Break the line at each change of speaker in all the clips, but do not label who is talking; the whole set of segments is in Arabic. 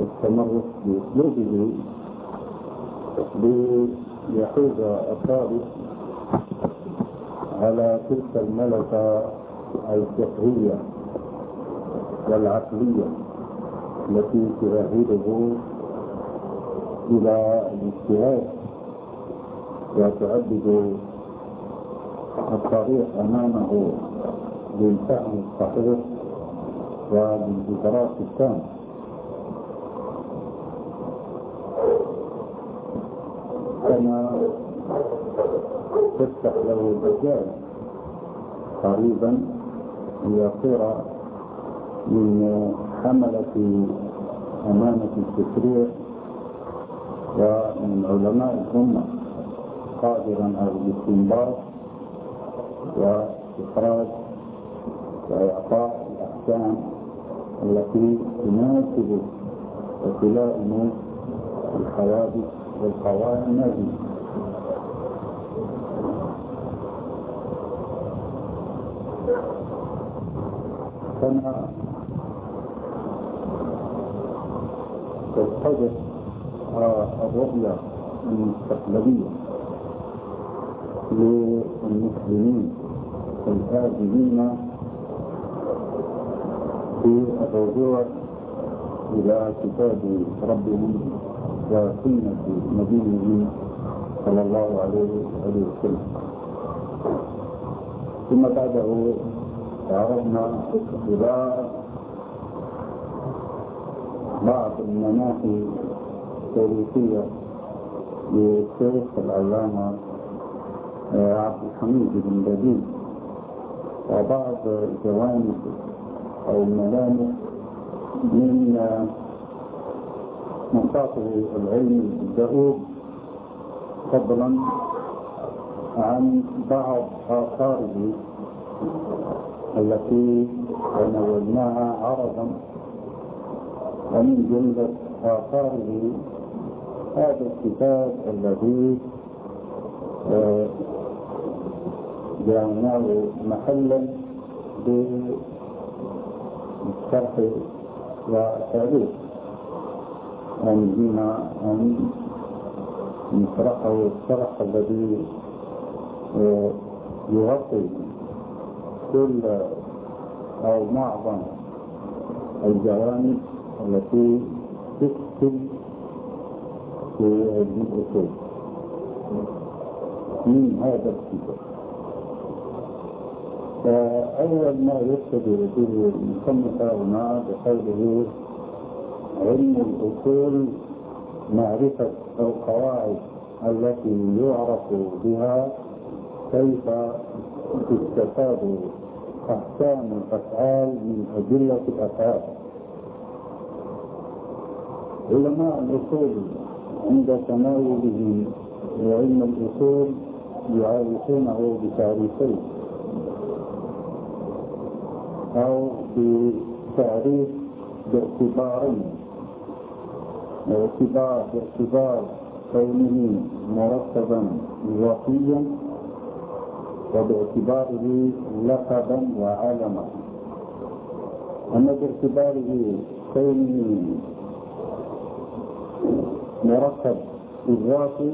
التمرس بأسلوبه ليحوز الطالب على تلك الملكة الفقهية والعقلية التي تؤهله إلى الاجتهاد وتعدد الطريق أمامه للفهم الصحيح وللإدراك التام كما تفتح له المجال قريبا ليصير من حملة أمانة التشريع ومن علماء الأمة قادرا على الاستنباط وإخراج وإعطاء الأحكام التي تناسب وتلائم الحوادث والقوائم هذه كما تتضح الرؤية المستقبلية للمسلمين الآدمين في الرجوع إلى كتاب ربهم وسنة نبيه صلى الله عليه وسلم. ثم بعده تعرضنا إلى بعض المناحي التاريخية للشيخ العلامة عبد الحميد بن بديل. وبعض جوانب أو ملامح من منطقه العلمي الدؤوب فضلا عن بعض آثاره التي تناولناها عرضا ومن جملة آثاره هذا الكتاب الذي جعلناه محلا للشرح والتعليق يعني بما أن نشرحه الشرح الذي يغطي كل أو معظم الجوانب التي تكتب في هذه الأصول. من هذا الكتاب. فأول ما يبتدئ به المصنف هنا بقوله علم الأصول معرفة القواعد التي يعرف بها كيف تستفاد أحكام الأفعال من أدلة الأفعال. علماء الأصول عند تناوله لعلم الأصول يعرفونه بتعريفين. أو بتعريف باعتبارين. اعتبار باعتبار كونه مرتبا إضافيا وباعتباره لقبا وعلما. أما باعتباره كونه مركب إضافي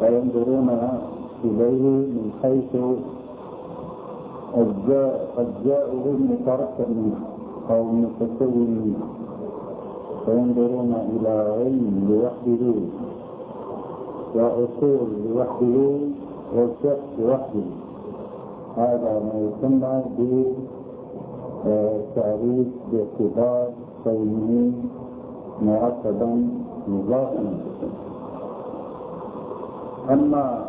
فينظرون إليه من حيث أجزاؤه المتركب منه أو متكون منه فينظرون إلى علم لوحده وأصول لوحده والفقه لوحده هذا ما يسمى بتعريف باعتبار كونه مرتبا مضافا. أما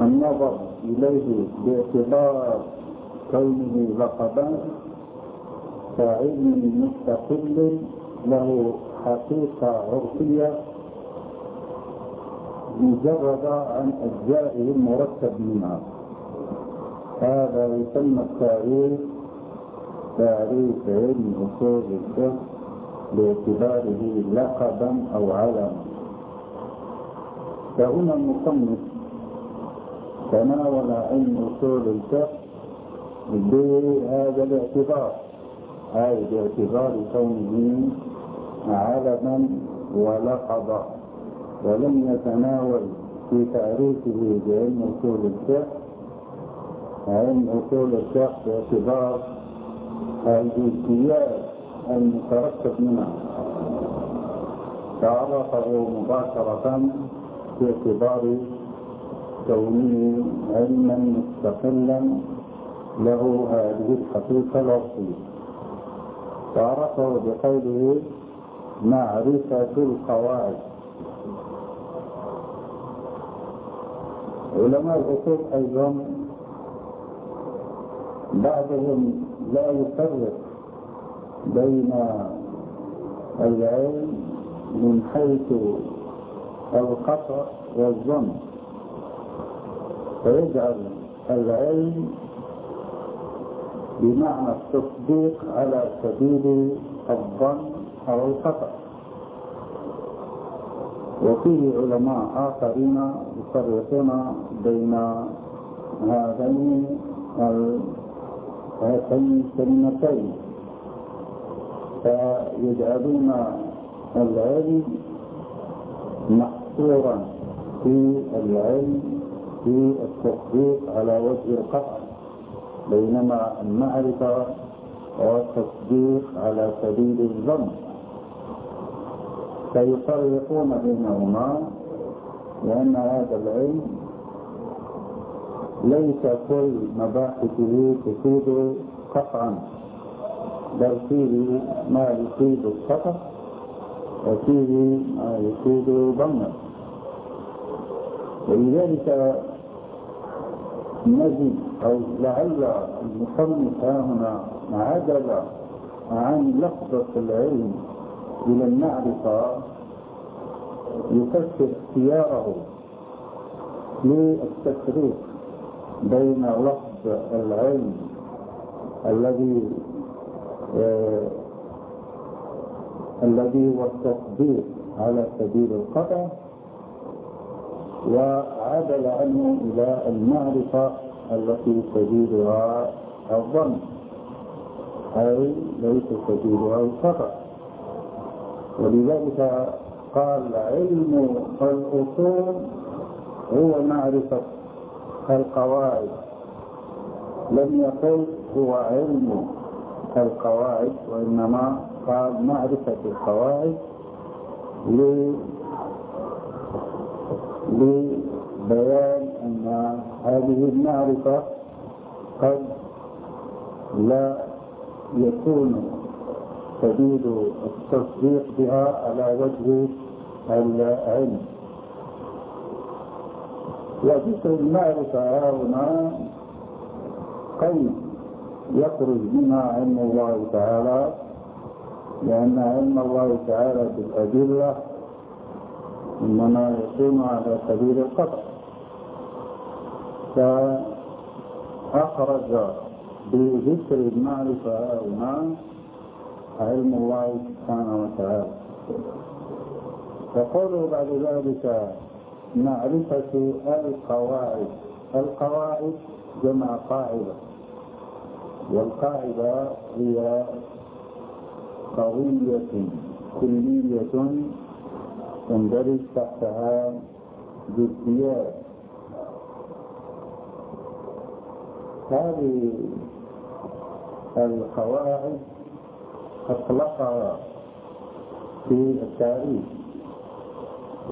النظر إليه باعتبار كونه لقبا كعلم مستقل له حقيقة عرفية مجرد عن أجزائه المركب منها هذا يسمى التعريف تعريف علم أصول الفقه باعتباره لقبا أو علما. فهنا المصنف تناول علم أصول الفقه بهذا الاعتبار. أي باعتبار كونه علما ولقبا ولم يتناول في تعريفه بعلم أصول الفقه علم أصول الفقه باعتبار الجزئيات المترتب منها تعرفه مباشرة باعتبار كونه علما مستقلا له هذه الحقيقة الأصلية. تعرفه بقوله معرفة القواعد. علماء الأصول أيضا بعضهم لا يفرق بين العلم من حيث القطع والظن. فيجعل العلم بمعنى التصديق على سبيل الظن أو الخطأ. وفيه علماء آخرين يفرقون بين هذين هاتين الكلمتين فيجعلون العلم محصورا في العلم في التصديق على وجه القطع بينما المعرفة هو التصديق على سبيل الظن. فيفرقون بينهما لأن هذا العلم ليس كل مباحثه تفيد قطعا بل فيه ما يفيد القطع وفيه ما يفيد ضمنا ولذلك نجد أو لعل المصنف هنا عدل عن لفظة العلم إلى المعرفة يفسر اختياره للتفريق بين لفظ العلم الذي آه الذي هو التصديق على سبيل القطع وعدل عنه إلى المعرفة التي سبيلها الظن. أي ليس سبيلها الخطأ. ولذلك قال علم الأصول هو معرفة القواعد. لم يقل هو علم القواعد وإنما قال معرفة القواعد لبيان أن هذه المعرفة قد لا يكون سبيل التصديق بها على وجه العلم. وذكر المعرفة هنا قيد يخرج منها علم الله تعالى لأن علم الله تعالى بالأدلة إنما يكون على سبيل القطع فأخرج بذكر المعرفة هنا علم الله سبحانه وتعالى. يقول بعد ذلك معرفة القواعد. القواعد جمع قاعدة. والقاعدة هي قضية كلية تندرج تحتها جزئيات هذه القواعد أطلقها في التاريخ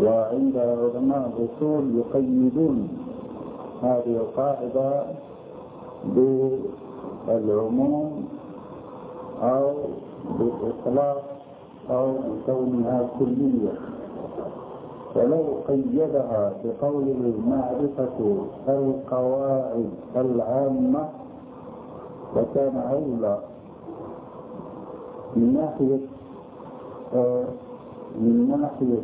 وعند علماء الأصول يقيدون هذه القاعدة بالعموم أو بالإطلاق أو بكونها كلية. ولو قيدها بقوله معرفة القواعد العامة وكان أولى من ناحية آه، من ناحية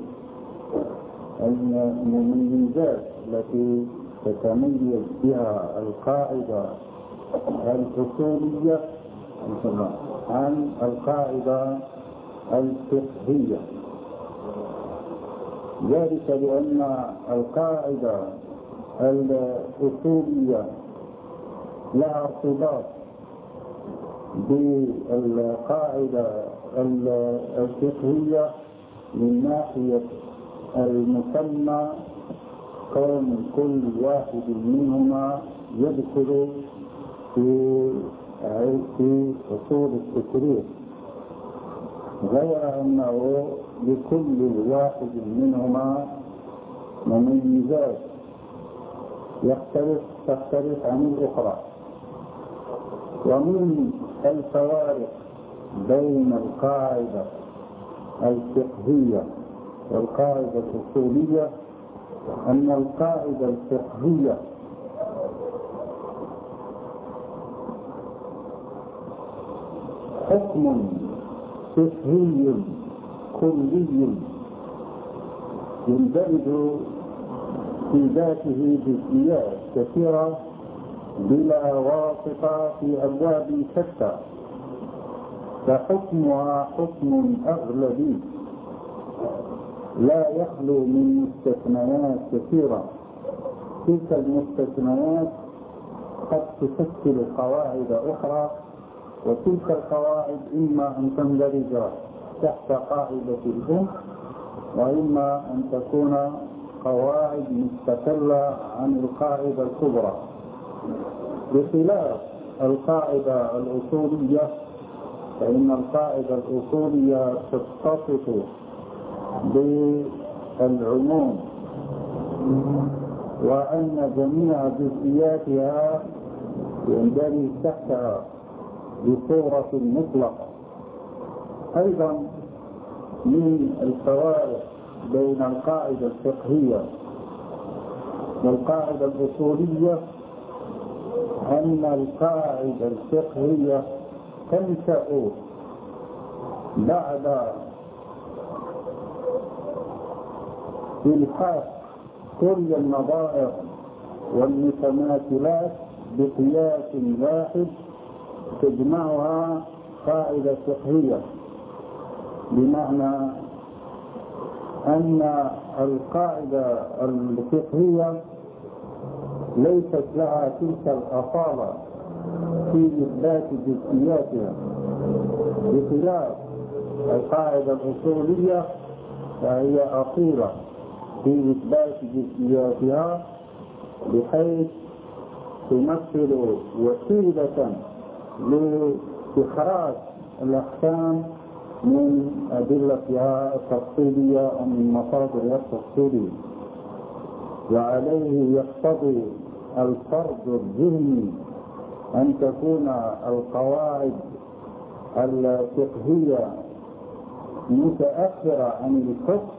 المميزات التي تتميز بها القاعدة الأصولية عن القاعدة الفقهية. ذلك لأن القاعدة الأصولية لها ارتباط بالقاعدة الفقهية من ناحية المسمى كون كل واحد منهما يدخل في في أصول التشريع. غير أنه لكل واحد منهما مميزات يختلف تختلف عن الأخرى. ومن الفوارق بين القاعدة الفقهية والقاعدة الأصولية أن القاعدة الفقهية حكم فقهي كلي يندرج في ذاته جزئيات كثيرة بلا واسطة في أبواب شتى فحكمها حكم أغلبي لا يخلو من مستثنيات كثيرة. تلك المستثنيات قد تشكل قواعد أخرى وتلك القواعد إما أن تندرج تحت قاعدة الأم وإما أن تكون قواعد مستقلة عن القاعدة الكبرى. بخلاف القاعدة الأصولية فإن القاعدة الأصولية تتصف بالعموم وأن جميع جزئياتها يندرج تحتها بصورة مطلقة. أيضا من الفوارق بين القاعدة الفقهية والقاعدة الأصولية أن القاعدة الفقهية تنشأ بعد إلحاق كل النظائر والمتماثلات بقياس واحد تجمعها قاعدة فقهية. بمعنى أن القاعدة الفقهية ليست لها تلك الأصالة في إثبات جزئياتها. بخلاف القاعدة الأصولية فهي أصيلة في إثبات جزئياتها بحيث تمثل وسيلة لاستخراج الأحكام من أدلتها التفصيلية أو من مصادرها التفصيلية. وعليه يقتضي الفرض الذهني أن تكون القواعد الفقهية متأخرة عن الفقه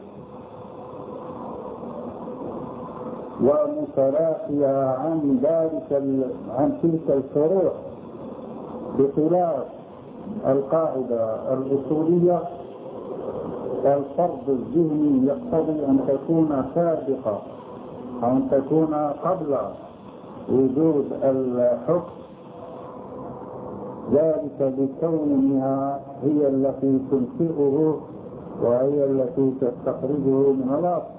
ومتلاقية عن ذلك عن تلك الفروع بخلاف القاعدة الأصولية الفرض الذهني يقتضي أن تكون سابقة أن تكون قبل وجود الحكم. ذلك بكونها هي التي تنشئه وهي التي تستخرجه من الأصل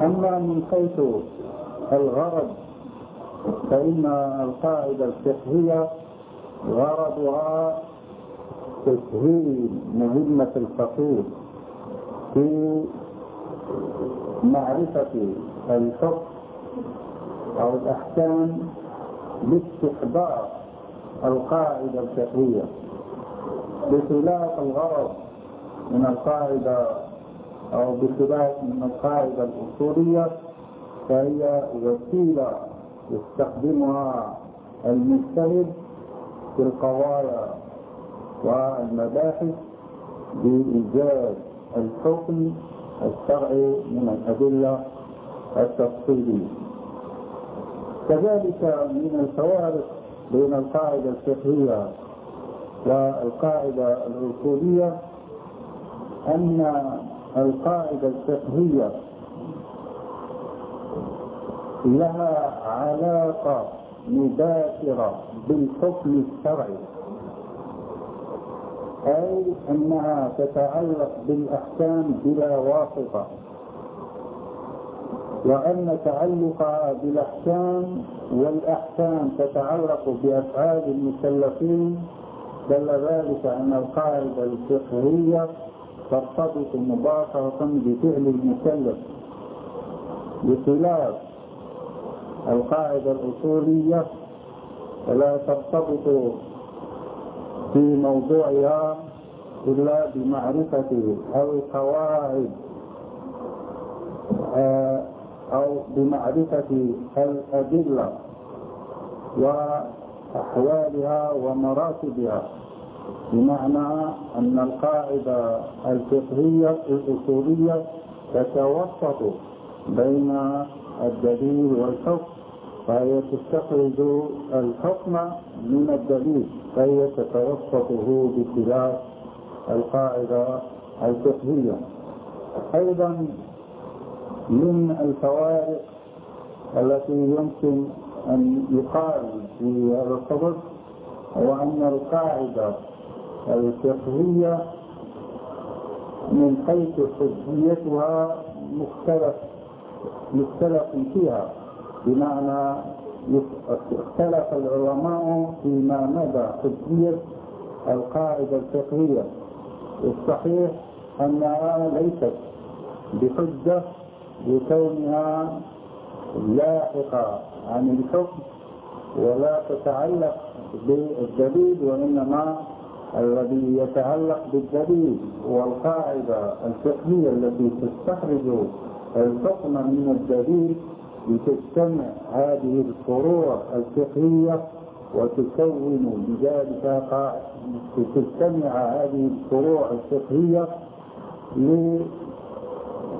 أما من حيث الغرض فإن القاعدة الفقهية غرضها تسهيل مهمة الفقيه في معرفة الحكم أو الأحكام باستحضار القاعدة الفقهية. بخلاف الغرض من القاعدة أو بخلاف من القاعدة الأصولية فهي وسيلة يستخدمها المجتهد في القضايا والمباحث بإيجاد الحكم الشرعي من الأدلة التفصيلية. كذلك من الفوارق بين القاعدة الفقهية والقاعدة الأصولية أن القاعدة الفقهية لها علاقة مباشرة بالحكم الشرعي. أي أنها تتعلق بالأحكام بلا واسطة. وأن تعلقها بالأحكام والأحكام تتعلق بأفعال المكلفين دل ذلك أن القاعدة الفقهية ترتبط مباشرة بفعل المكلف. بخلاف القاعدة الأصولية فلا ترتبط في موضوعها إلا بمعرفة القواعد آه، أو بمعرفة الأدلة وأحوالها ومراتبها. بمعنى أن القاعدة الفقهية الأصولية تتوسط بين الدليل والحكم فهي تستخرج الحكم من الدليل فهي تتوسطه بخلاف القاعدة الفقهية. أيضا من الفوارق التي يمكن أن يقال في هذا الصدد هو أن القاعدة الفقهية من حيث حجيتها مختلف مختلف فيها بمعنى اختلف العلماء فيما مدى حجية القاعدة الفقهية. الصحيح أنها ليست بحجة لكونها لاحقة عن الحكم ولا تتعلق بالدليل وإنما الذي يتعلق بالدليل والقاعدة الفقهية التي تستخرج الحكم من الدليل لتجتمع هذه الفروع الفقهية وتكون بذلك تجتمع هذه الفروع الفقهية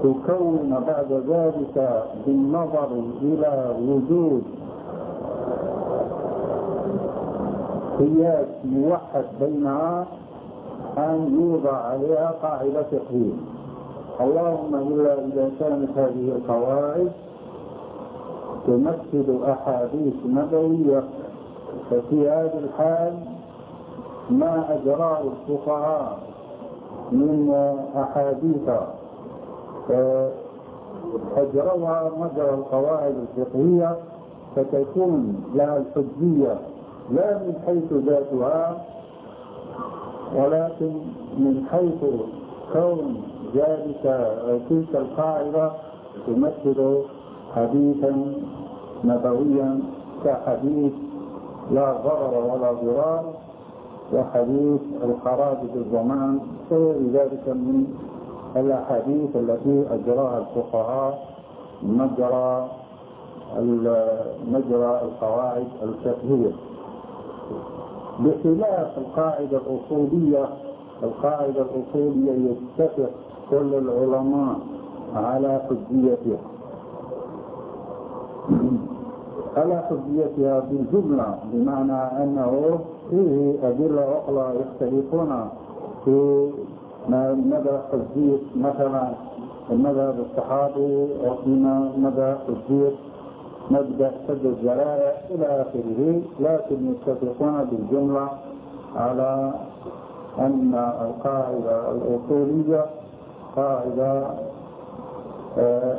لتكون بعد ذلك بالنظر إلى وجود قياس موحد بينها أن يوضع عليها قاعدة فقهية. اللهم إلا إذا كانت هذه القواعد تمثل أحاديث نبوية ففي هذه الحال ما أجراه الفقهاء من أحاديث أجروها مجرى القواعد الفقهية فتكون لها الحجية لا من حيث ذاتها ولكن من حيث كون ذلك تلك القاعدة تمثل حديثا نبويا كحديث لا ضرر ولا ضرار وحديث الخراج بالضمان وغير ذلك من الأحاديث التي أجراها الفقهاء مجرى مجرى القواعد الفقهية. بخلاف القاعدة الأصولية القاعدة الأصولية يتفق كل العلماء على حجيتها على حجيتها بالجملة بمعنى أنه فيه أدلة أخرى يختلفون في مدى حجية مثلا المذهب الصحابي وفيما مدى حجية مبدأ سد الزرايا إلى آخره لكن يتفقون بالجملة على أن القاعدة الأصولية قاعدة آه،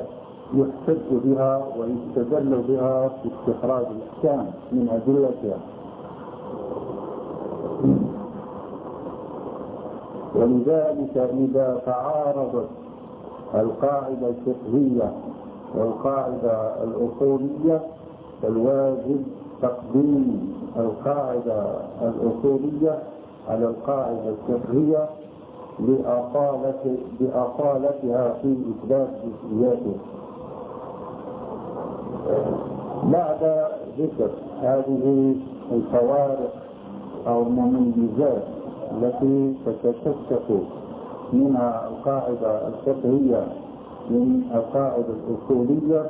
يحتج بها ويستدل بها في استخراج الأحكام من أدلتها. ولذلك إذا تعارضت القاعدة الفقهية والقاعدة الأصولية فالواجب تقديم القاعدة الأصولية على القاعدة الفقهية لأصالة بأصالتها في إثبات جزئياتها بعد ذكر هذه الفوارق أو المميزات التي تتكشف منها القاعدة الفقهية من القاعدة الأصولية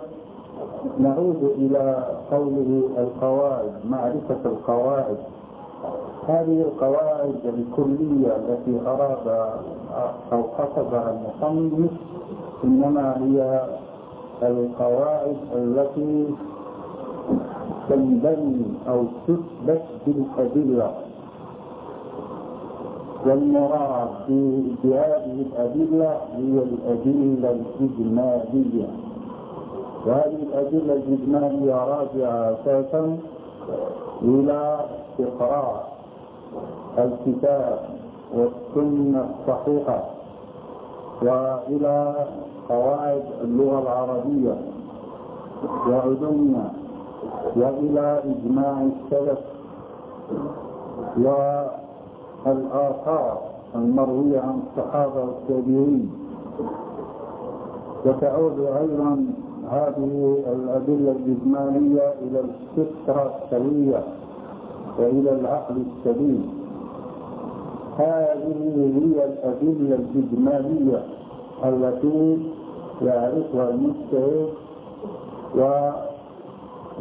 نعود إلى قوله القواعد معرفة القواعد. هذه القواعد الكلية التي أراد أو قصدها المصنف إنما هي القواعد التي تنبني أو تثبت بالأدلة والمراد بهذه الأدلة هي الأدلة الإجمالية. وهذه الأدلة الإجمالية راجعة أساسا إلى إقراء الكتاب والسنة الصحيحة وإلى قواعد اللغة العربية وعلومها وإلى إجماع السلف والآثار المروية عن الصحابة والتابعين. وتعود أيضا هذه الأدلة الإجمالية إلى الفطرة السوية وإلى العقل السليم. هذه هي الأدلة الإجمالية التي يعرفها المجتهد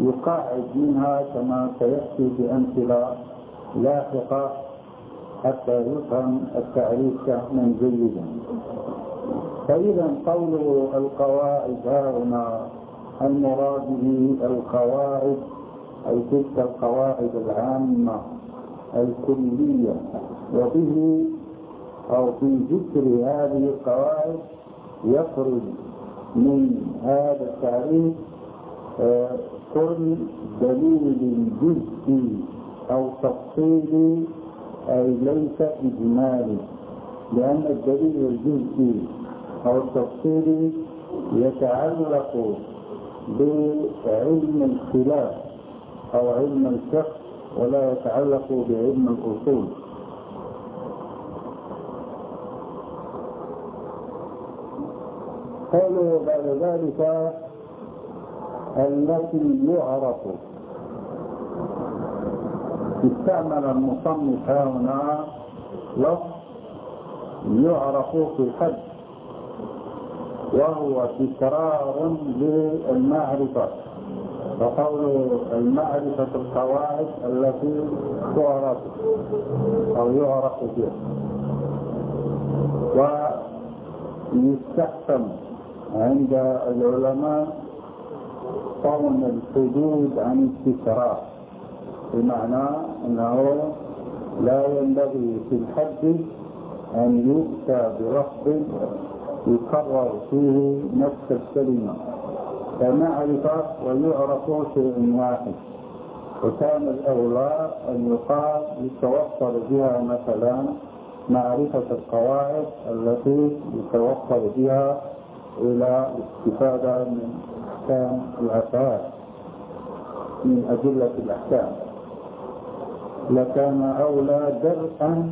ويقاعد منها كما سيأتي بأمثلة لاحقة حتى يفهم التعريف فهما جيدا. فإذا قول القواعد هنا المراد به القواعد أي تلك القواعد العامة الكلية. وبه أو في ذكر هذه القواعد يخرج من هذا التعريف آه، كل دليل جزئي أو تفصيلي أي ليس إجمالي لأن الدليل الجزئي أو التفصيلي يتعلق بعلم الخلاف أو علم الفقه ولا يتعلق بعلم الأصول. قالوا بعد ذلك التي يعرف. استعمل المصنف هنا لفظ يعرف في الحد وهو تكرار للمعرفة فقول المعرفة القواعد التي تعرف أو يعرف بها ويستحسن عند العلماء صون الحدود عن التكرار بمعنى أنه لا ينبغي في الحد أن يؤتى بلفظ يكرر فيه نفس الكلمة. فمعرفة ويعرف شيء واحد وكان الأولى أن يقال يتوفر بها مثلا معرفة القواعد التي يتوفر بها إلى الاستفادة من أحكام الأفعال من أدلة الأحكام. لكان أولى درءا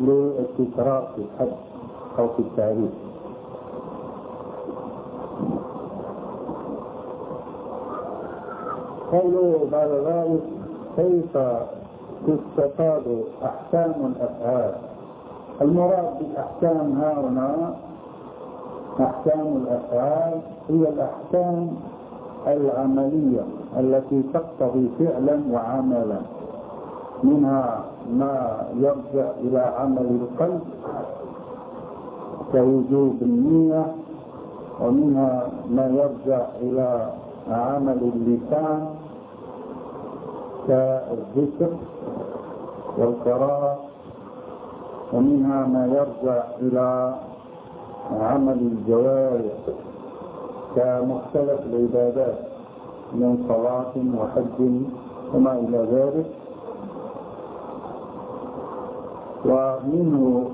للتكرار في الحد أو في التعريف قوله بعد ذلك كيف تستفاد أحكام الأفعال؟ المراد بالأحكام هنا أحكام الأفعال هي الأحكام العملية التي تقتضي فعلا وعملا. منها ما يرجع إلى عمل القلب كوجوب النية ومنها ما يرجع إلى عمل اللسان كالذكر والقراءة ومنها ما يرجع إلى عمل الجوارح كمختلف العبادات من صلاة وحج وما إلى ذلك. ومنه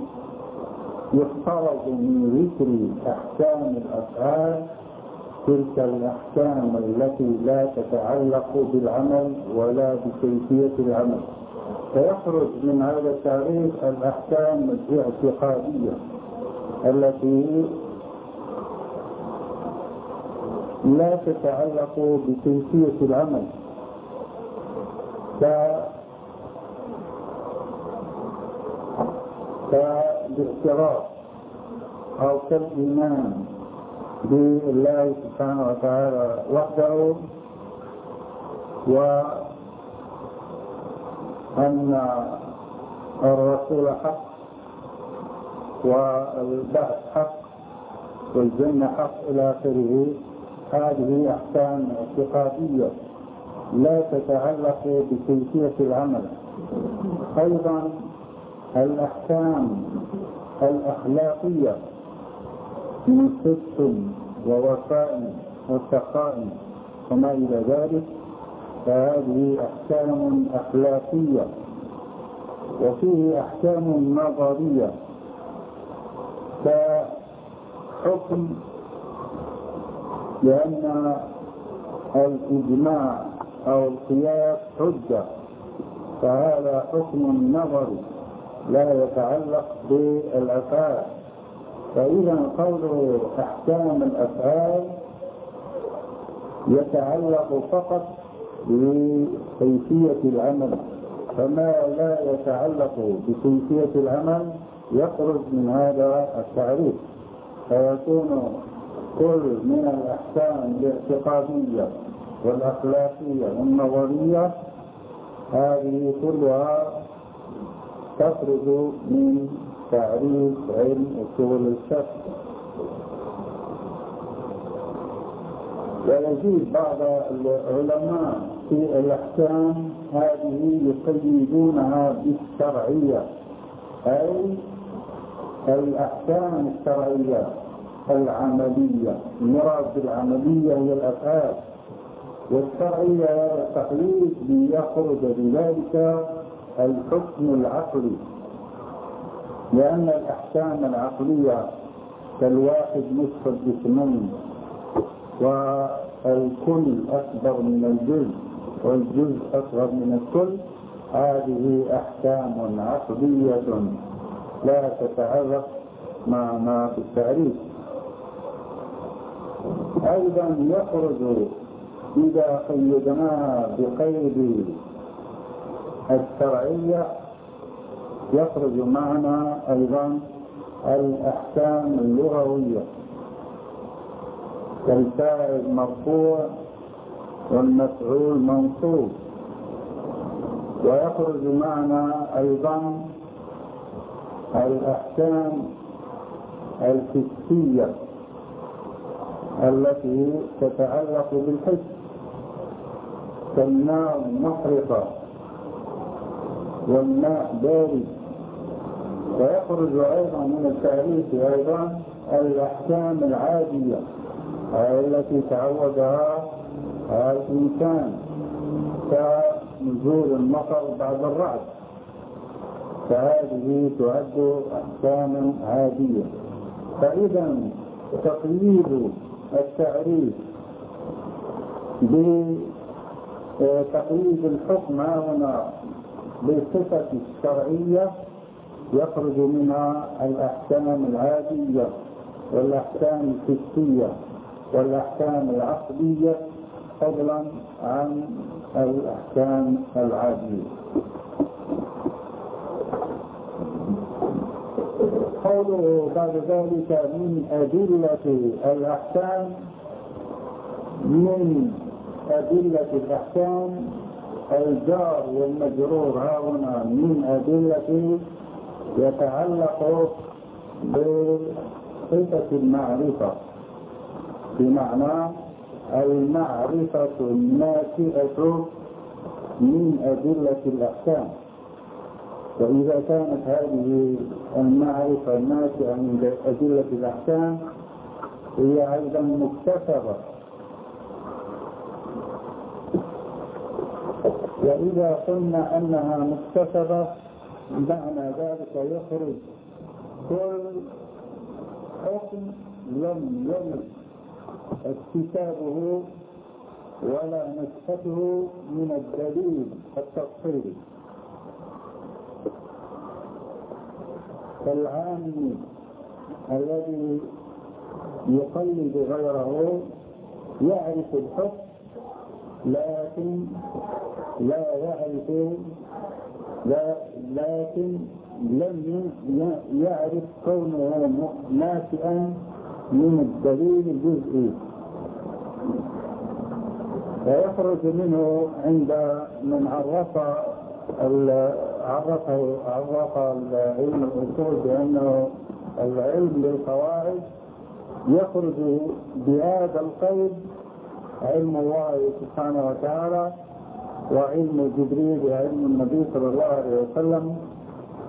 يفترض من ذكر أحكام الأفعال تلك الأحكام التي لا تتعلق بالعمل ولا بكيفية العمل. فيخرج من هذا التعريف الأحكام الاعتقادية. التي لا تتعلق بكيفية العمل. كالاعتراف أو كالإيمان بالله سبحانه وتعالى وحده وأن الرسول حق والبعث حق والجنة حق إلى آخره. هذه أحكام اعتقادية لا تتعلق بكيفية العمل. أيضا الأحكام الأخلاقية من صدق ووفاء والسقائم وما إلى ذلك. فهذه أحكام أخلاقية وفيه أحكام نظرية كحكم لأن الإجماع أو القياس حجة فهذا حكم نظري لا يتعلق بالأفعال. فإذا قوله أحكام الأفعال يتعلق فقط بكيفية العمل فما لا يتعلق بكيفية العمل يخرج من هذا التعريف فيكون كل من الأحكام الاعتقادية والأخلاقية والنظرية هذه كلها تخرج من تعريف علم أصول الفقه. ويزيد بعض العلماء في الأحكام هذه يقيدونها بالشرعية أي الأحكام الشرعية العملية المراد بالعملية هي الأفعال. والشرعية التقليد ليخرج بذلك الحكم العقلي. لأن الأحكام العقلية كالواحد نصف الجسمين والكل أكبر من الجزء والجزء أصغر من الكل هذه أحكام عقلية. لا تتعرف مع ما في التعريف. أيضا يخرج إذا قيدناها بقيد الشرعية يخرج معنا أيضا الأحكام اللغوية كالفاعل مرفوع والمفعول منصوب. ويخرج معنا أيضا الأحكام الحسية التي تتعلق بالحس كالنار محرقة والماء بارد ويخرج أيضا من التعريف أيضا الأحكام العادية التي تعودها الإنسان كنزول المطر بعد الرعد. فهذه تعد أحكاما عادية. فإذا تقييد التعريف بتقييد الحكم هنا بالصفة الشرعية يخرج منها الأحكام العادية والأحكام الحسية والأحكام العقلية فضلا عن الأحكام العادية. قوله بعد ذلك من أدلة الأحكام من أدلة الأحكام الجار والمجرور هنا من أدلة يتعلق بصفة المعرفة بمعنى المعرفة الناشئة من أدلة الأحكام. وإذا كانت هذه المعرفة الناشئة من أدلة الأحكام هي أيضا مكتسبة. وإذا قلنا أنها مكتسبة معنى ذلك يخرج كل حكم لم يرد اكتسابه ولا نسخته من الدليل التفصيلي. كالعام الذي يقلد غيره يعرف الحكم لكن لا يعرف لكن لم يعرف كونه ناشئا من الدليل الجزئي. فيخرج منه عند من عرف عرفه عرف العلم الأصول بأنه العلم للقواعد يخرج بهذا القيد علم الله سبحانه وتعالى وعلم جبريل وعلم النبي صلى الله عليه وسلم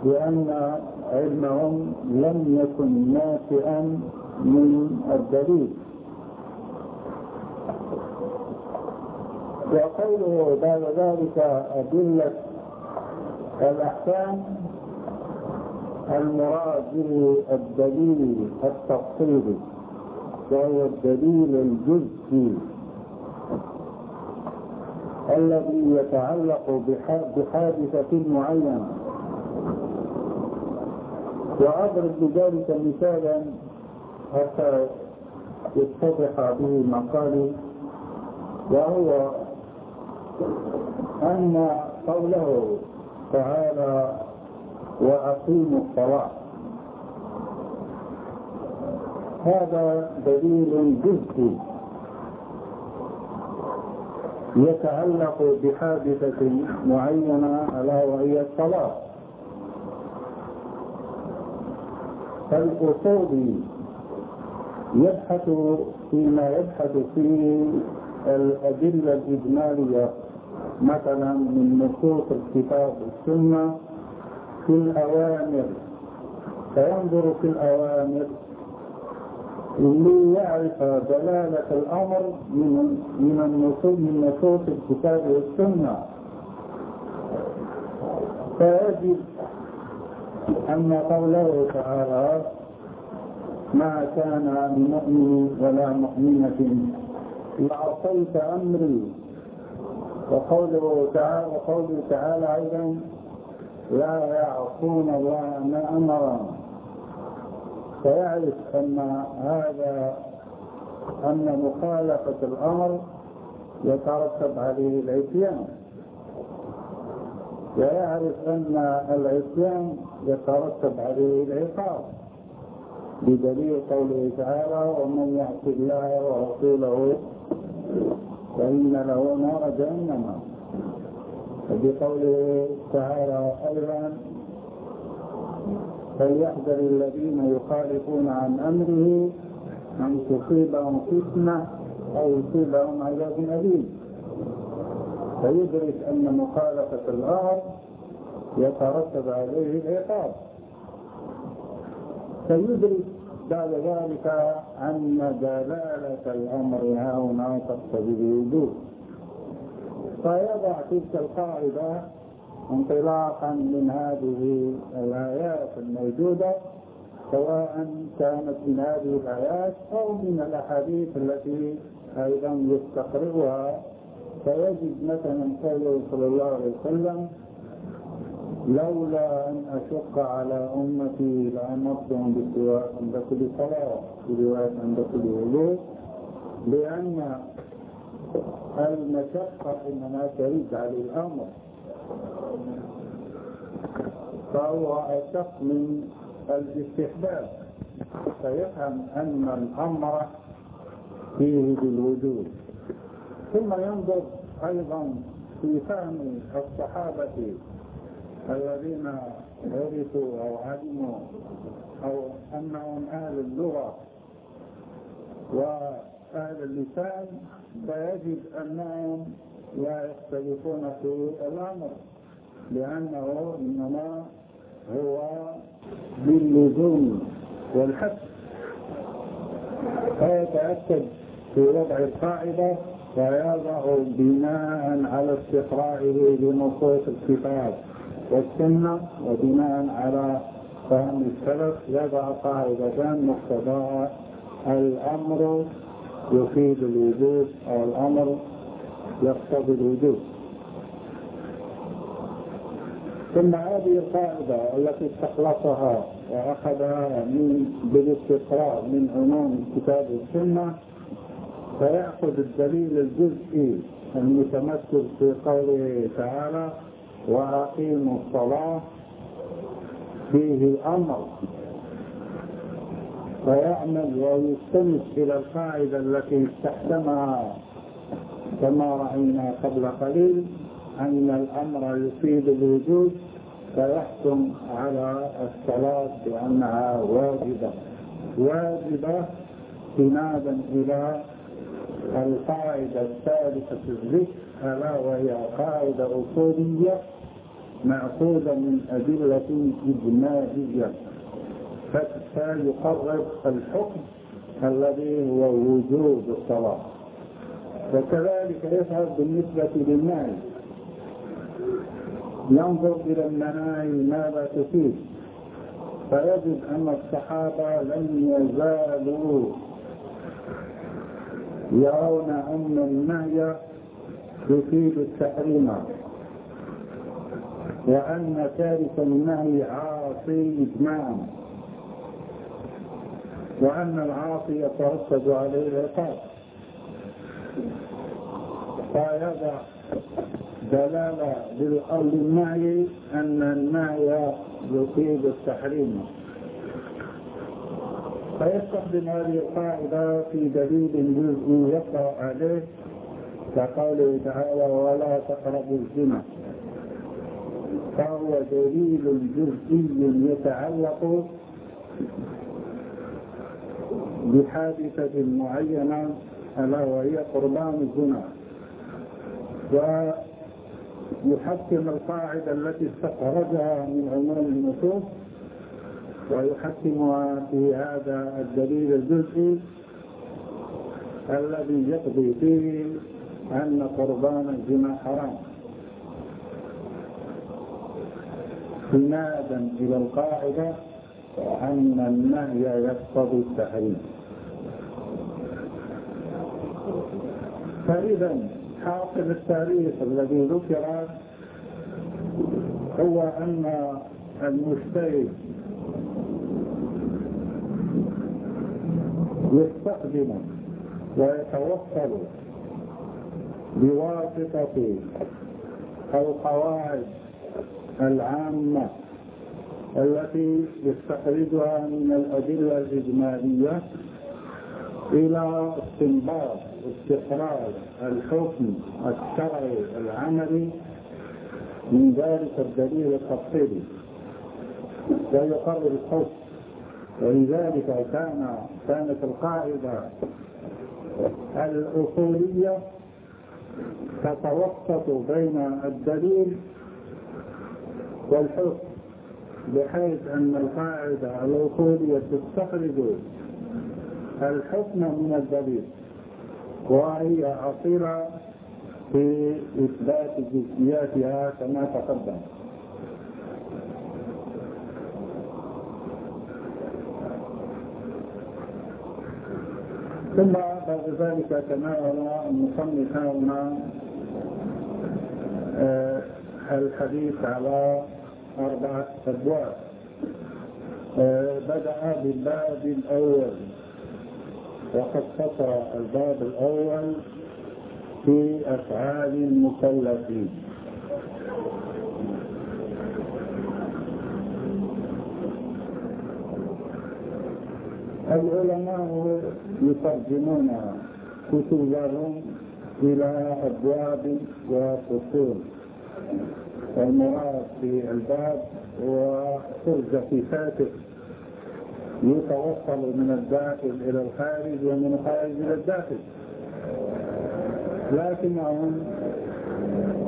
لأن علمهم لم يكن نافئا من الدليل. وقوله بعد ذلك أدلة الأحكام المراد به الدليل التفصيلي وهو الدليل الجزئي الذي يتعلق بحادثة معينة. وأضرب بذلك مثالا حتى يتضح به مقالي وهو أن قوله تعالى وأقيموا الصلاة. هذا دليل جزئي يتعلق بحادثة معينة ألا وهي الصلاة. فالأصولي يبحث فيما يبحث فيه الأدلة الإجمالية مثلا من نصوص الكتاب والسنة في الأوامر فينظر في الأوامر ليعرف دلالة الأمر من من النصوص من نصوص الكتاب والسنة. فيجد أن قوله تعالى ما كان لمؤمن ولا مؤمنة لعصيت أمري وقوله تعالى وقوله تعالى أيضا لا يعصون الله ما أمرهم فيعرف أن هذا أن مخالفة الأمر يترتب عليه العصيان. ويعرف أن العصيان يترتب عليه العقاب. بدليل قوله تعالى ومن يعص الله ورسوله فإن له نار جهنم. وبقوله تعالى أيضا فليحذر الذين يخالفون عن أمره أن تصيبهم فتنة أو يصيبهم عذاب أليم. فيدرك أن مخالفة الأمر يترتب عليه العقاب. فيدرك بعد ذلك أن دلالة الأمر هنا تقتضي الوجود. فيضع تلك القاعدة انطلاقا من هذه الآيات الموجودة سواء كانت من هذه الآيات أو من الأحاديث التي أيضا يستقرئها. فيجد مثلا قوله صلى الله عليه وسلم لولا أن أشق على أمتي لأمرتهم بالسواك عند كل صلاة في رواية عند كل وضوء لأن المشقة إنما ترد على الأمر. فهو أشق من الاستحباب. فيفهم أن الأمر فيه بالوجود. ثم ينظر أيضا في فهم الصحابة الذين ورثوا أو علموا أو أنهم أهل اللغة وأهل اللسان فيجد أنهم لا يختلفون في الأمر لأنه إنما هو باللزوم والحث فيتأكد في وضع القاعدة ويضع بناء على استقرائه لنصوص الكتاب. والسنة وبناء على فهم السلف يضع قاعدة مقتضاها الأمر يفيد الوجود أو الأمر يقتضي الوجود. ثم هذه القاعدة التي استخلصها وأخذها من بالاستقراء من عموم الكتاب والسنة فيأخذ الدليل الجزئي المتمثل في قوله تعالى وأقيموا الصلاة فيه الأمر. فيعمل ويستند إلى القاعدة التي استحكمها كما رأينا قبل قليل أن الأمر يفيد الوجود فيحكم على الصلاة بأنها واجبة. واجبة استنادا إلى القاعدة الثالثة في الذكر. ألا وهي قاعدة أصولية مأخوذة من أدلة إجمالية فيقرر الحكم الذي هو وجوب الصلاة. وكذلك يفعل بالنسبة للنهي ينظر إلى المناهي ماذا تفيد. فيجد أن الصحابة لم يزالوا يرون أن النهي يفيد التحريم. وأن تارك النهي عاصي إجماعا وأن العاصي يترتب عليه العقاب. فيضع دلالة للنهي أن النهي يفيد التحريم. فيستخدم هذه القاعدة في دليل جزئي يقرأ عليه. كقوله تعالى ولا تقربوا الزنا فهو دليل جزئي يتعلق بحادثة معينة ألا وهي قربان الزنا. ويحكم القاعدة التي استخرجها من عموم النصوص ويحكمها في هذا الدليل الجزئي الذي يقضي فيه أن قربان الزنا حرام. استنادا إلى القاعدة أن النهي يقتضي التحريم. فإذا حاصل التاريخ الذي ذكر هو أن المجتهد يستخدم ويتوصل بواسطة القواعد العامة التي يستخرجها من الأدلة الإجمالية إلى استنباط استخراج الحكم الشرعي العملي من ذلك الدليل التفصيلي. ويقرر الحكم. ولذلك كان كانت القاعدة الأصولية تتوسط بين الدليل والحكم بحيث أن القاعدة الأصولية تستخرج الحكم من الدليل وهي أصيلة في إثبات جزئياتها كما تقدم. ثم ذلك تناول المصنف هنا آه، الحديث على أربعة أبواب. آه، بدأ بالباب الأول. وقد فصل الباب الأول في أفعال المكلفين. العلماء يترجمون كتبهم إلى أبواب وفصول. المراد في الباب هو فرجة فاتح. يتوصل من الداخل إلى الخارج ومن الخارج إلى الداخل. لكنهم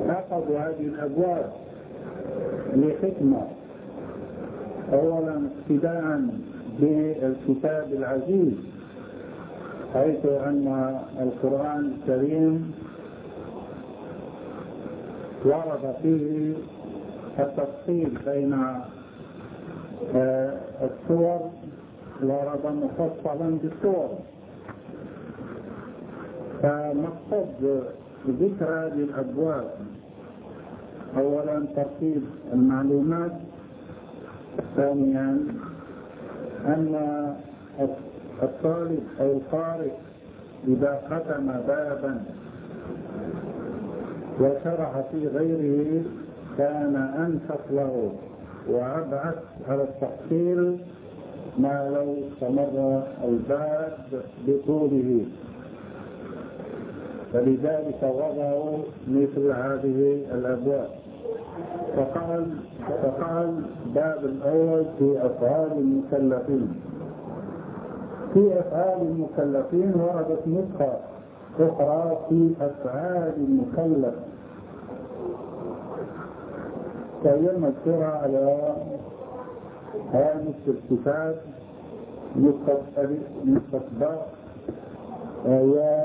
أخذوا هذه الأبواب لحكمة. أولا ابتداء بالكتاب العزيز حيث أن القرآن الكريم ورد فيه التفصيل بين آه، السور ورد مفصلا بالصور. فمقصد ذكر هذه الأبواب اولا ترتيب المعلومات ثانيا أن الطالب أو القارئ إذا ختم بابا وشرح في غيره كان أنفق له وأبعث على التحصيل ما لو استمر الباب بطوله. فلذلك وضعوا مثل هذه الأبواب. فقال فقال باب الأول في أفعال المكلفين. في أفعال المكلفين وردت نسخة أخرى في أفعال المكلف. كأيما السرعة على هامش الكتاب نسخة نسخة باء. هي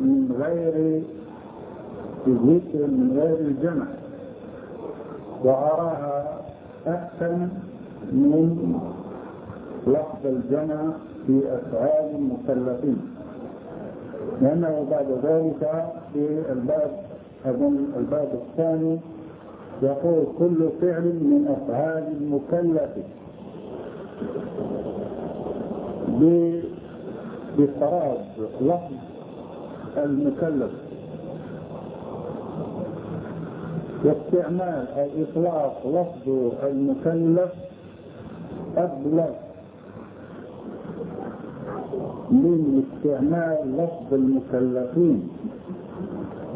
من غير ذكر من غير الجمع. وأراها أحسن من لفظ الجمع في أفعال المكلفين. لأنه بعد ذلك في الباب أظن الباب الثاني يقول كل فعل من أفعال المكلف. بإفراد لفظ المكلف. واستعمال أو إطلاق لفظ المكلف أبلغ من استعمال لفظ المكلفين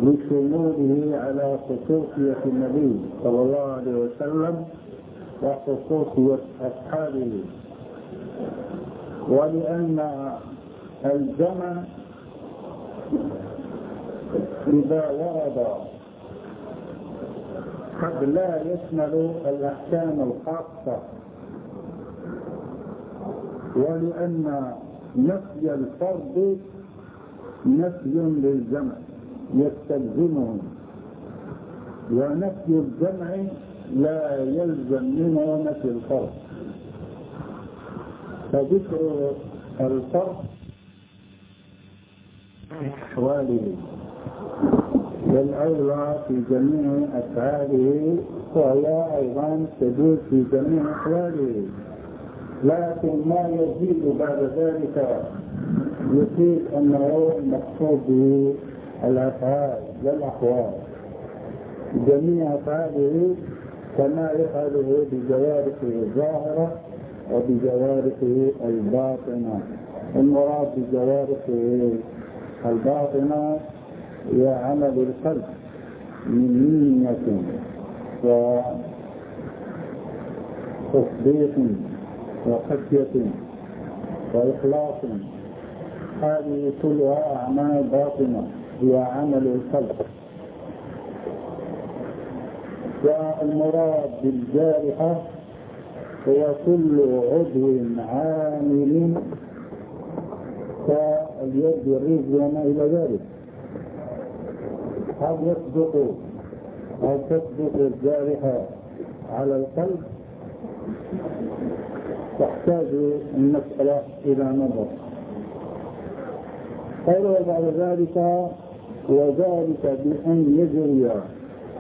لشموله على خصوصية النبي صلى الله عليه وسلم وخصوصية أصحابه. ولأن الزمن إذا ورد قد لا يشمل الأحكام الخاصة. ولأن نفي الفرض نفي للجمع يستلزمه ونفي الجمع لا يلزم منه نفي الفرض فذكر الفرض أحواله. والأولى في جميع أفعاله وهي أيضا تجوز في جميع أحواله. لكن ما يزيد بعد ذلك؟ يفيد أنه مقصود به الأفعال لا الأحوال جميع أفعاله كما يفعله بجوارحه الظاهرة وبجوارحه الباطنة. المراد بجوارحه الباطنة هي عمل القلب من نية وتصديق وخشية وإخلاص. هذه كلها أعمال باطنة هي عمل القلب. والمراد بالجارحة هو كل عضو عامل كاليد والرجل وما إلى ذلك. هل يصدق أو تصدق الجارحة على القلب؟ تحتاج المسألة إلى نظر. قال بعد ذلك وذلك بأن يجري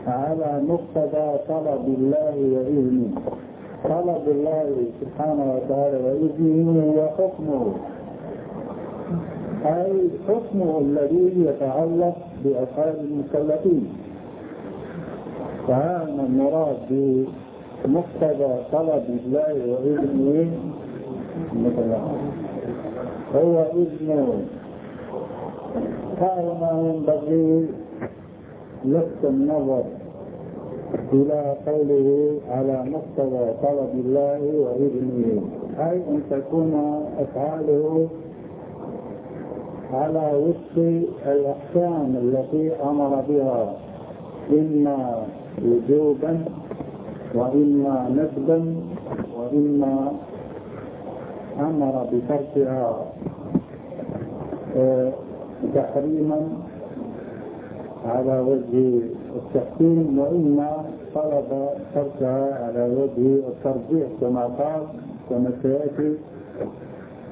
على مقتضى طلب الله وإذنه. طلب الله سبحانه وتعالى وإذنه وحكمه. أي حكمه الذي يتعلق بأفعال المكلفين. فهذا المراد بمقتضى طلب الله وإذنه هو إذنه. كان ينبغي لفت النظر إلى قوله على مقتضى طلب الله وإذنه. أي أن تكون أفعاله على وفق الأحكام التي أمر بها إما وجوبا وإما ندبا وإما أمر بتركها تحريما على وجه التحكيم وإما طلب تركها على وجه الترجيح كما قال كما سيأتي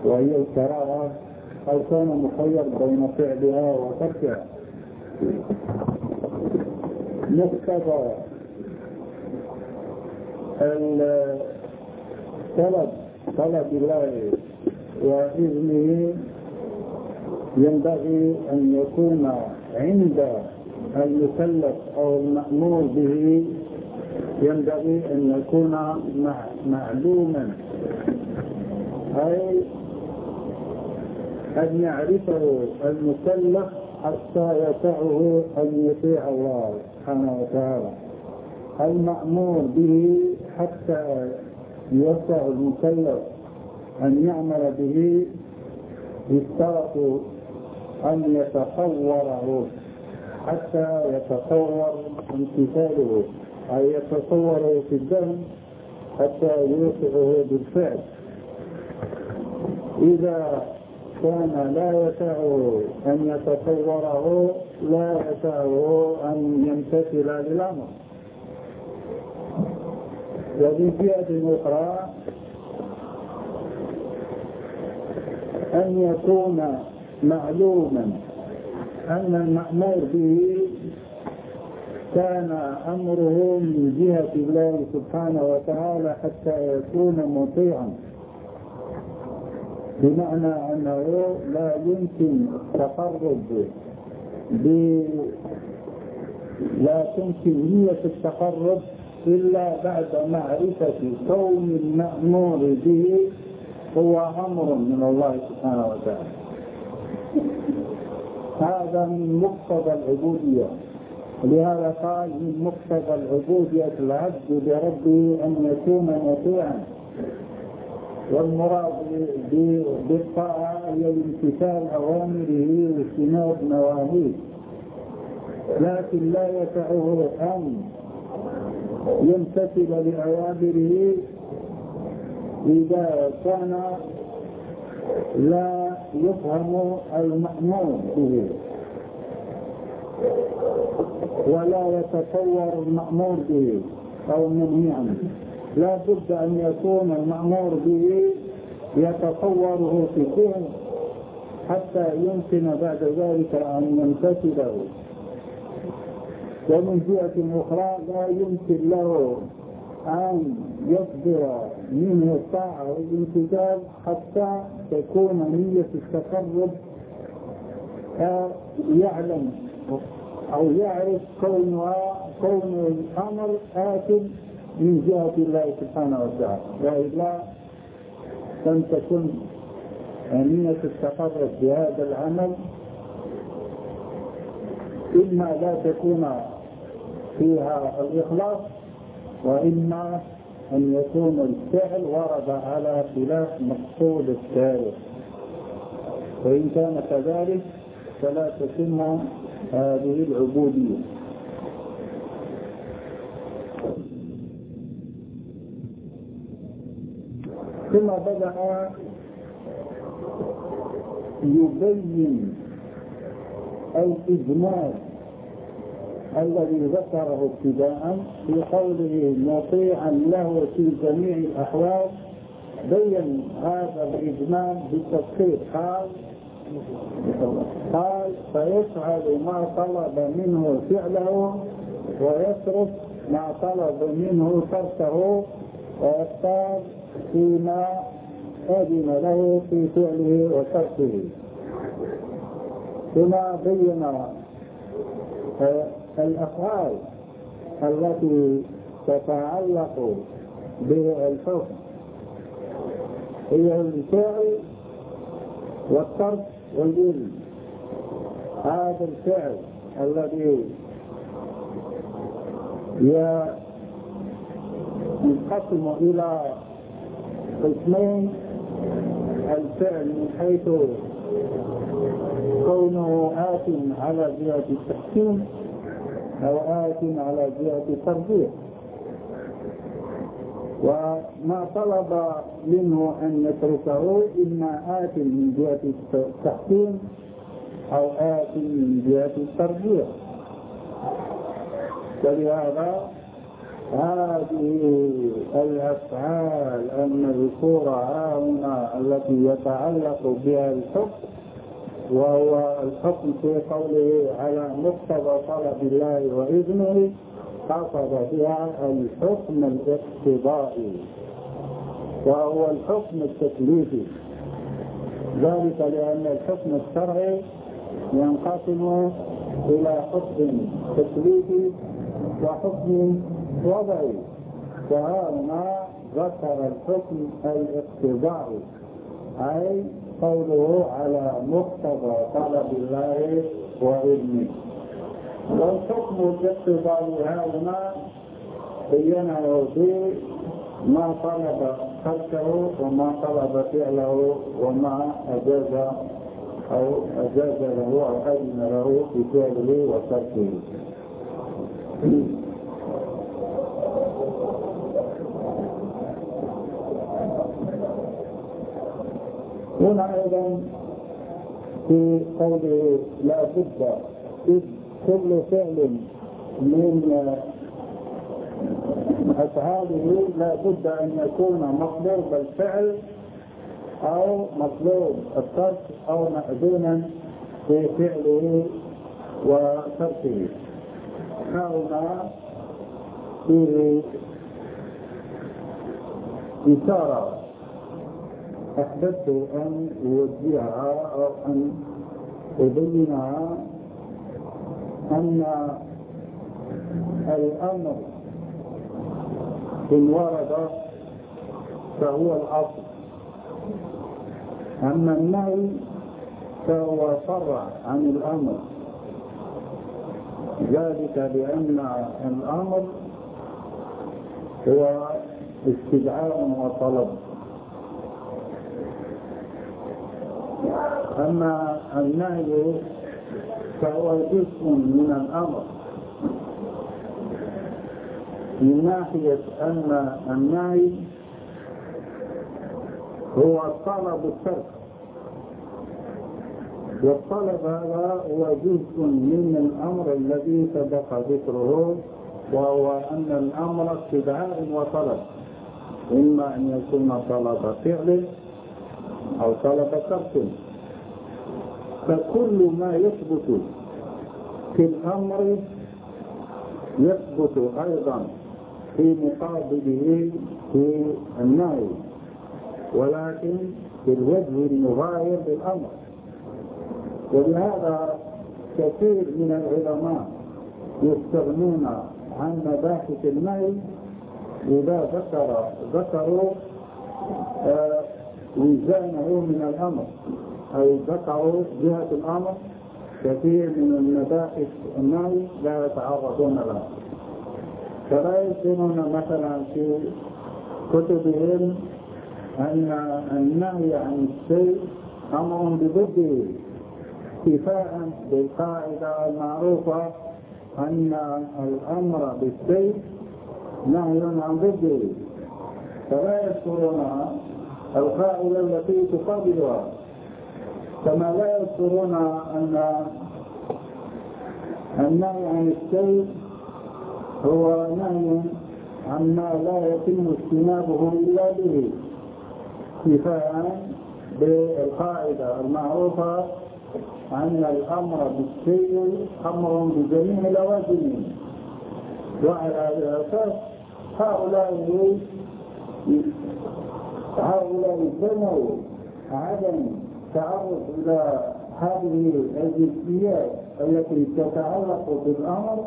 وهي الكراهة أو كان مخير بين فعلها وتركها. مقتضى الطلب طلب الله وإذنه ينبغي أن يكون عند المكلف أو المأمور به ينبغي أن يكون معلوما. أي أن يعرفه المكلف حتى يسعه أن يطيع الله سبحانه وتعالى. المأمور به حتى يسع المكلف أن يعمل به يشترط أن يتصوره حتى يتصور امتثاله أي يتصوره في الذهن حتى يوقعه بالفعل. إذا كان لا يسعه أن يتصوره لا يسعه أن يمتثل للأمر. وفي جهة أخرى أن يكون معلوما أن المأمور به كان أمره من جهة الله سبحانه وتعالى حتى يكون مطيعا. بمعنى أنه لا يمكن التقرب ب لا تمكن نية التقرب إلا بعد معرفة كون المأمور به هو أمر من الله سبحانه وتعالى. هذا من مقتضى العبودية. لهذا قال من مقتضى العبودية العبد لربه أن يكون مطيعا. والمراد بالطاعة هي امتثال أوامره واجتناب نواهيه. لكن لا يسعه أن يمتثل لأوامره إذا كان لا يفهم المأمور به. ولا يتصور المأمور به أو المنهي عنه. لا بد أن يكون المأمور به يتصوره في الذهن حتى يمكن بعد ذلك أن يمتثله ومن جهة أخرى لا يمكن له أن يصدر منه الطاعة والامتثال حتى تكون نية التقرب. يعلم أو يعرف كونها كون الأمر آت من جهة الله سبحانه وتعالى. وإلا لم تكن نية التقرب بهذا العمل إما لا تكون فيها الإخلاص وإما أن يكون الفعل ورد على خلاف مقصود الشارع وإن كان كذلك فلا تتم هذه العبودية. ثم بدأ يبين الإجمال الذي ذكره ابتداء في قوله مطيعا له في جميع الأحوال بين هذا الإجمال بالتفصيل قال قال فيفعل ما طلب منه فعله ويترك ما طلب منه تركه ويختار فيما أذن له في فعله وتركه ثم بين الأفعال التي تتعلق بالحكم هي الفعل والترك والإذن هذا الفعل الذي ينقسم إلى قسمين. الفعل من حيث كونه آت على جهة التحكيم أو آت على جهة الترجيح. وما طلب منه أن يتركه إما آت من جهة التحكيم أو آت من جهة الترجيح. ولهذا هذه الأفعال المذكورة هنا التي يتعلق بها الحكم وهو الحكم في قوله على مقتضى طلب الله وإذنه قصد بها الحكم الاقتضائي وهو الحكم التكليفي. ذلك لأن الحكم الشرعي ينقسم إلى حكم تكليفي وحكم وضعي. فهنا ذكر الحكم الاقتضائي أي قوله على مقتضى طلب الله وإذنه. والحكم الاقتضائي هنا بينه في ما طلب خلقه وما طلب فعله وما أجاز أو أجاز له أو أذن له في فعله وتركه. هنا أيضا في قوله لا بد إذ كل فعل من أفعاله لا بد أن يكون مطلوب الفعل أو مطلوب الترك أو مأذونا في فعله وتركه هنا فيه إشارة أحببت أن أوجهها أو أن أبينها أن الأمر إن ورد فهو الأصل. أما النهي فهو فرع عن الأمر. ذلك بأن الأمر هو استدعاء وطلب. أما النهي فهو جزء من الأمر. من ناحية أن النهي هو طلب الترك. والطلب هذا هو جزء من الأمر الذي سبق ذكره وهو أن الأمر استدعاء وطلب. إما أن يكون طلب فعل أو طلب ترك فكل ما يثبت في الأمر يثبت أيضا في مقابله في النهي ولكن في الوجه المغاير للأمر. ولهذا كثير من العلماء يستغنون عن مباحث النهي. إذا ذكر ذكروا آه وزانه من الأمر. أو ذكروا جهة الأمر. كثير من المباحث النهي لا يتعرضون لها. فلا يمكنون مثلا في كتبهم أن النهي عن الشيء أمر بضده. كفاء بالقاعدة المعروفة أن الأمر بالشيء نهي عن ضده. فلا يذكرون القاعدة التي تقابلها. كما لا يذكرون أن النهي عن الشيء هو نهي عما لا يتم اجتنابه إلا به كفاية بالقاعدة المعروفة أن الأمر بالشيء أمر بجميع لوازمه. وعلى هذا الأساس هؤلاء هؤلاء بنوا عدم تعرض إلى هذه الجزئيات التي تتعلق بالأمر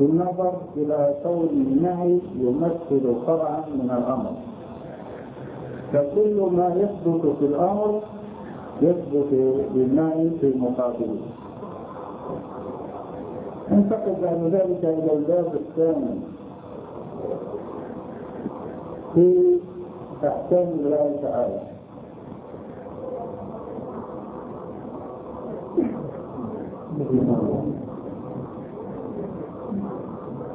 بالنظر إلى كون النهي يمثل فرعا من الأمر. فكل ما يثبت في الأمر يثبت بالنهي في مقابله انتقل بعد ذلك إلى الباب الثاني. في أحكام الله تعالى.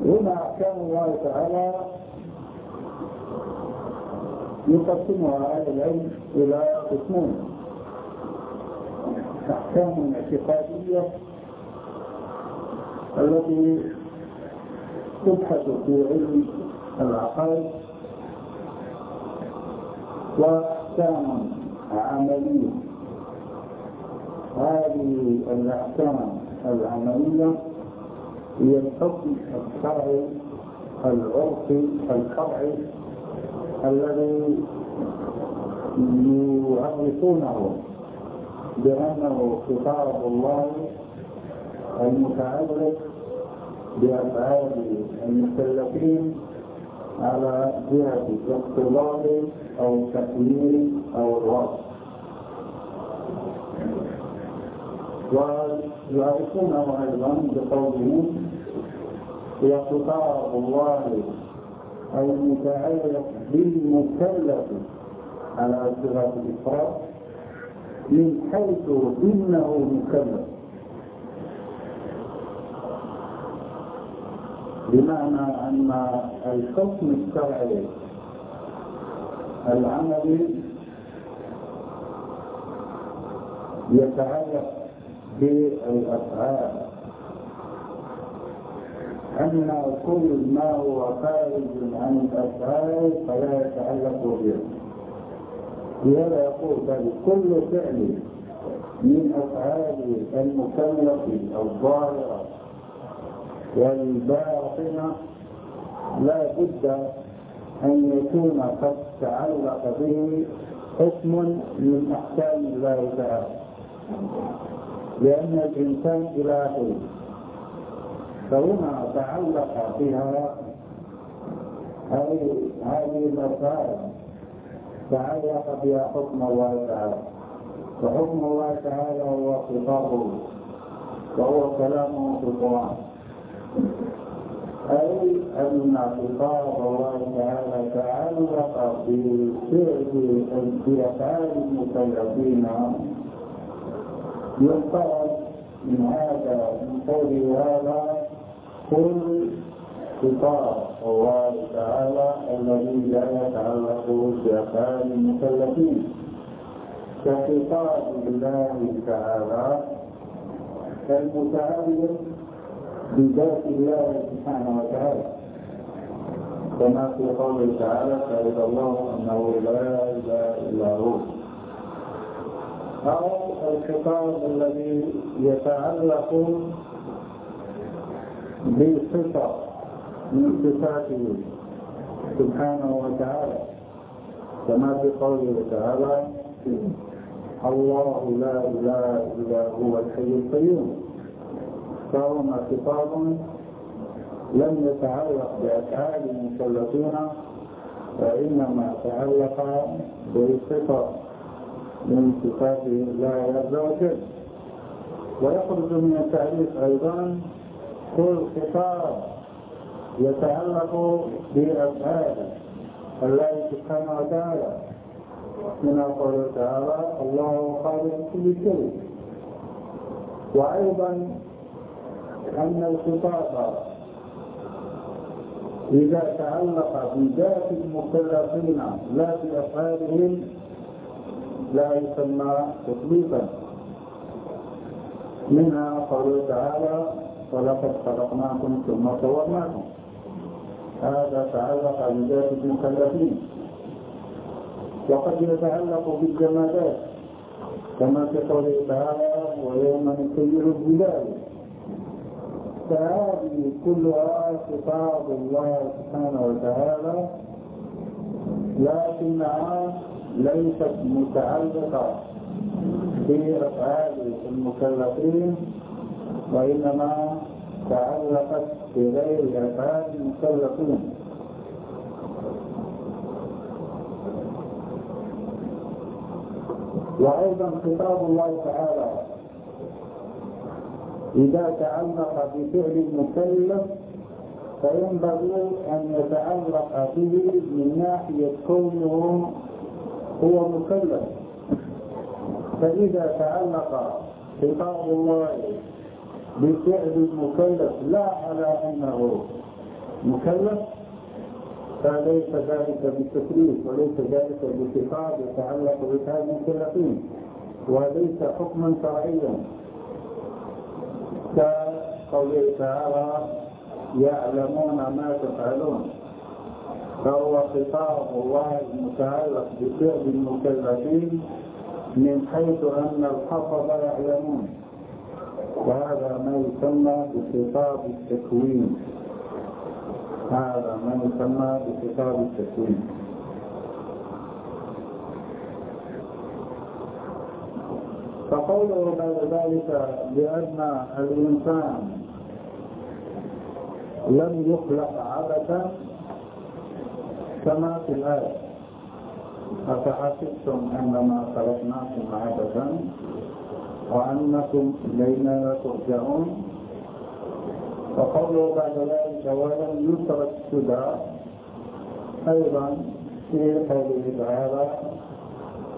هنا أحكام الله تعالى يقسمها أهل العلم إلى قسمين. أحكام اعتقادية التي تبحث في علم العقائد وأحكام عملية هذه الأحكام العملية هي الحكم الشرعي العرفي الشرعي الذي يعرفونه بأنه خطاب الله المتعلق بأفعال المكلفين على جهة الاقتضاء أو التكوين أو الوصف ويعرفونه أيضا بقولهم هي خطاب الله المتعلق بالمكلف على صفة الإفراد من حيث إنه مكلف. بمعنى أن الحكم الشرعي العملي يتعلق بالأفعال. أما كل ما هو خارج عن الأفعال فلا يتعلق به لهذا يقول بل كل فعل من أفعال المكلف الظاهرة والباطنة لا بد أن يكون قد تعلق به حكم من أحكام الله تعالى. لأن الإنسان إلى آخره فهنا تعلق بها هذه الأفعال تعلق بها حكم الله تعالى. وحكم الله تعالى هو خطابه وهو كلامه في القرآن. أي أن خطاب الله تعالى تعلق بفعل بأفعال المكلفين يفترض من هذا من قول هذا كل خطاب الله تعالى الذي لا يتعلق بأفعال المكلفين كخطاب الله تعالى المتعلق بذات الله سبحانه وتعالى. كما في قوله تعالى شهد الله أنه لا إله إلا هو. أو الخطاب الذي يتعلق بالصفة من صفاته سبحانه وتعالى. كما في قوله تعالى الله لا إله إلا هو الحي القيوم. فهما خطاب لم يتعلق بأفعال المكلفين وإنما تعلق بصفة من صفات الله عز وجل. ويخرج من التعريف أيضا كل خطاب يتعلق بأفعال الله سبحانه وتعالى. من قوله تعالى الله خالق كل شيء. وأيضا أن الخطاب إذا تعلق بذات المكلفين لا بأفعالهم لا يسمى تطبيقا. منها قوله تعالى ولقد خلقناكم ثم صورناكم. هذا تعلق بذات المكلفين وقد يتعلق بالجمادات كما في قوله تعالى ويوم نسير الجبال فهذه كلها خطاب الله سبحانه وتعالى لكنها ليست متعلقة بأفعال المكلفين وإنما تعلقت بغير أفعال المكلفين. وأيضا خطاب الله تعالى إذا تعلق بفعل المكلف فينبغي أن يتعلق به من ناحية كونه هو مكلف. فإذا تعلق خطاب الله بفعل المكلف لا على أنه مكلف فليس ذلك بالتكليف وليس ذلك بخطاب يتعلق بفعل المكلفين وليس حكما شرعيا. كقوله تعالى يعلمون ما تفعلون. فهو خطاب الله المتعلق بفعل المكلفين من حيث أن الحفظ يعلمون. وهذا ما يسمى بخطاب التكوين. هذا ما يسمى بخطاب التكوين. فقوله بعد ذلك بأن الإنسان لم يخلق عبثا كما في الآية. أفحسبتم أنما خلقناكم عبثا وأنكم إلينا لا ترجعون؟ وقوله بعد ذلك ولم يترك سدى أيضا في قوله تعالى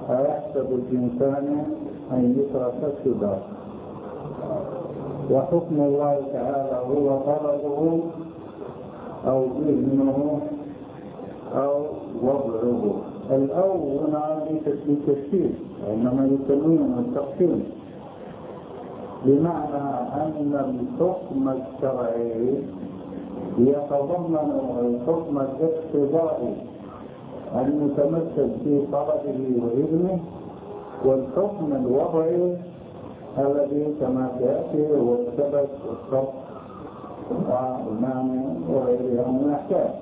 أيحسب الإنسان أن يترك السدى. وحكم الله تعالى هو طلبه أو إذنه أو وضعه. الأو هنا للتشكيل وإنما للتنوين والتقسيم بمعنى أن الحكم الشرعي يتضمن الحكم الاقتضائي المتمثل في طلبه وإذنه. والحكم الوضعي الذي كما سيأتي هو السبب والصرف والمعنى وغيرها من الأحكام.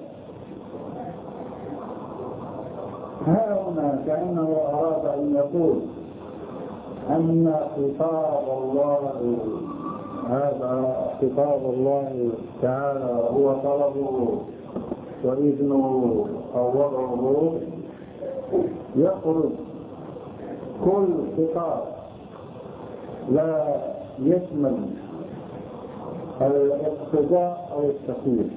ها هنا كأنه أراد أن يقول أن خطاب الله هذا خطاب الله تعالى هو طلبه وإذنه أو وضعه يخرج كل خطاب لا يشمل الاقتضاء أو التخيير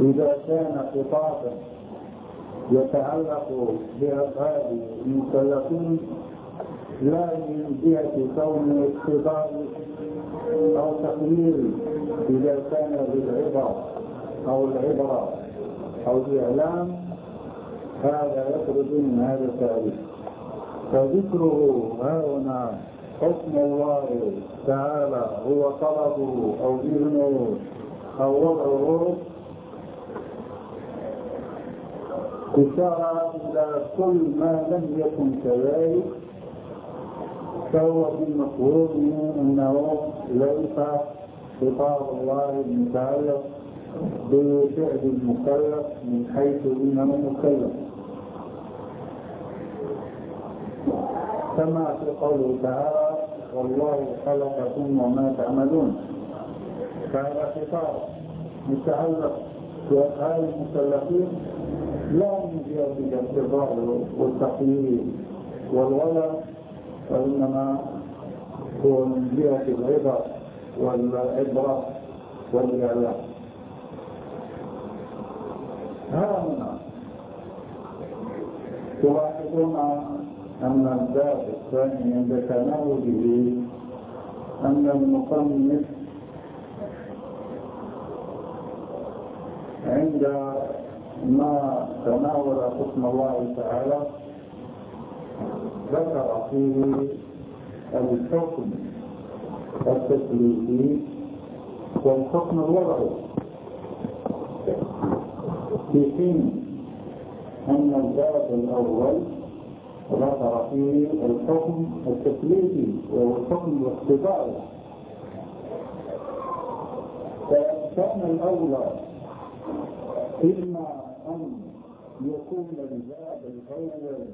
إذا كان خطابا يتعلق بأفعال المكلفين لا من جهة كون اقتضاء أو تقرير إذا كان بالعبرة أو العبرة أو الإعلام هذا يخرج من هذا التعريف فذكره هنا حكم الله تعالى هو طلبه أو إذنه أو وضعه إشارة إلى كل ما لم يكن كذلك فهو بالمفهوم أنه ليس خطاب الله المتعلق بفعل المكلف من حيث إنه مكلف. كما في قوله تعالى والله خلقكم وما تعملون. فهذا خطاب متعلق بأفعال المكلفين لا من جهة الاقتضاء والتقليد والولد وإنما هو من جهة العبر والعبرة والاعلام ها هنا. تلاحظون أن الباب الثاني عند تناوله أن المصنف عند ما تناول حكم الله تعالى ذكر فيه الحكم التكليفي والحكم الوضعي. في حين أن الباب الأول ذكر فيه الحكم التكليفي وهو الحكم الاقتضائي فكان الأولى إما أن يكون الباب الأول